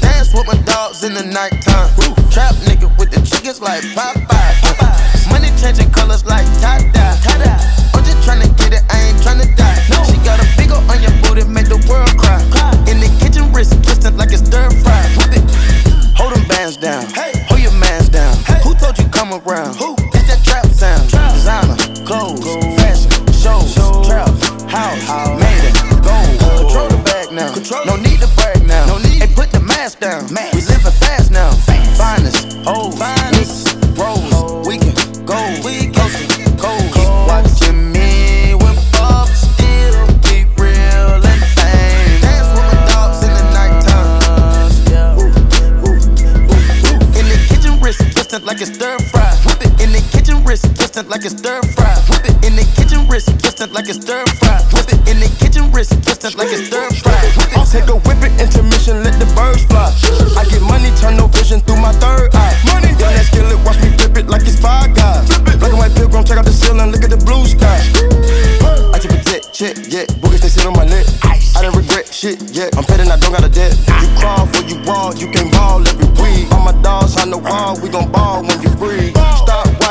Dance with my dogs in the nighttime. Trap nigga with the chickens like Popeye. Money changing colors like tie-dye. I'm just tryna get it, I ain't tryna die. She got a big on your booty, make the world cry. In the kitchen, wrist twisting like it's stir fry. Whip it. Hold them bands down. Hold your mans down. Who told you come around? It's that trap sound. Designer, clothes, fashion, shows, trap, house, now. No need to brag now. No need. Hey, put the mask down. We living fast now. Finest, hoes, finest, rose, we can go, we coasting, cold. Keep watching me when Bob still keep real and fame. Dance with my dogs in the nighttime. In the kitchen, wrist twisted like it's stir fry. Whip it in the kitchen, wrist twisted like it's stir fry. Whip it in the kitchen, wrist twisted like it's stir fry. Whip it in the kitchen, wrist twisted like it's stir fry. Whip it. I'll take a whip it, intermission, let the birds fly. I get money, turn no vision through my third eye. Money, young that skillet, watch me flip it like it's five guys. Black and white pilgrim, check out the ceiling, look at the blue sky. I keep a jet, check, yeah. Boogies, they sit on my neck. I don't regret shit, yeah. I'm petting, I don't got a debt. You crawl for you raw, you can ball every week. All my dogs on the wall, we gon' ball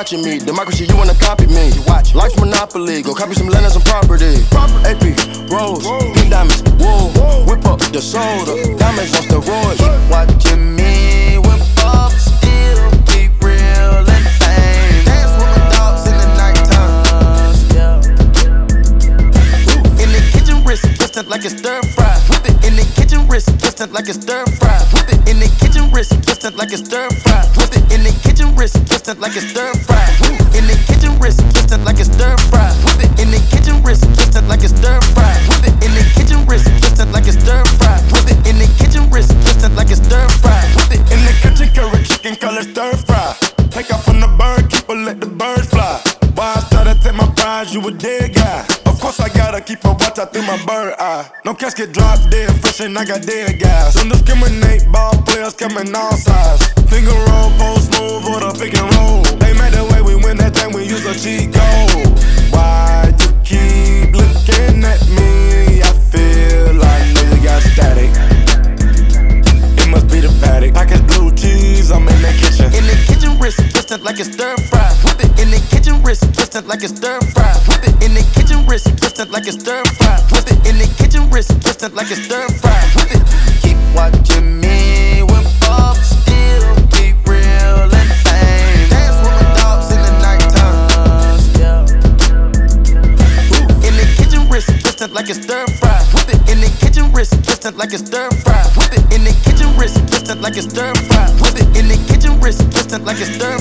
watching me, democracy, you wanna copy me. Watch Life's monopoly, go copy some land and some property. AP, rose, pink diamonds, wool. Whip up the soda, diamonds on steroids. Keep watching me when Bob still keep real and fame. Dance with my dogs in the nighttime. In the kitchen, wrist twisted like it's stir fry. Wrist twisted like it's stir fry. Whip it in the kitchen, wrist twisted like it's stir fry. Whip it in the kitchen, wrist twisted like it's stir fry. In the kitchen, wrist twisted like it's stir fry. Whip it in the kitchen, wrist twisted like it's stir fry. Whip it in the kitchen, wrist twisted like it's stir fry. Whip it in the kitchen, wrist twisted like it's stir fry. Whip it In the kitchen, carrot chicken, color stir fry. Take off from the bird, keep her, let the birds fly. Why I try to take my prize, you a dead guy. Of course, I gotta keep a watch out through my bird eye. No casket drop dead, fresh and I got dead guys. Don't discriminate, ball players coming all sides. Finger roll, post move, or the pick and roll. They made the way we win that thing, we use a cheat code. Why you keep looking at me? I feel like nigga got static. It must be the Patek. Package blue cheese, I'm in the kitchen. In the kitchen, wrist twisted like it's stir fry. Wrist twisted like it's stir fry. Whip it in the kitchen, wrist twisted like it's stir fry. Whip it in the kitchen, wrist twisted like it's stir fry. Whip it. Keep watching me when Bob still keep real and fame. Dance with my dogs in the nighttime. In the kitchen, wrist twisted like it's stir fry. Whip it in the kitchen, wrist twisted like it's stir fry. Whip it in the kitchen, wrist twisted like it's stir fry. Whip it in the kitchen, wrist twisted like it's stir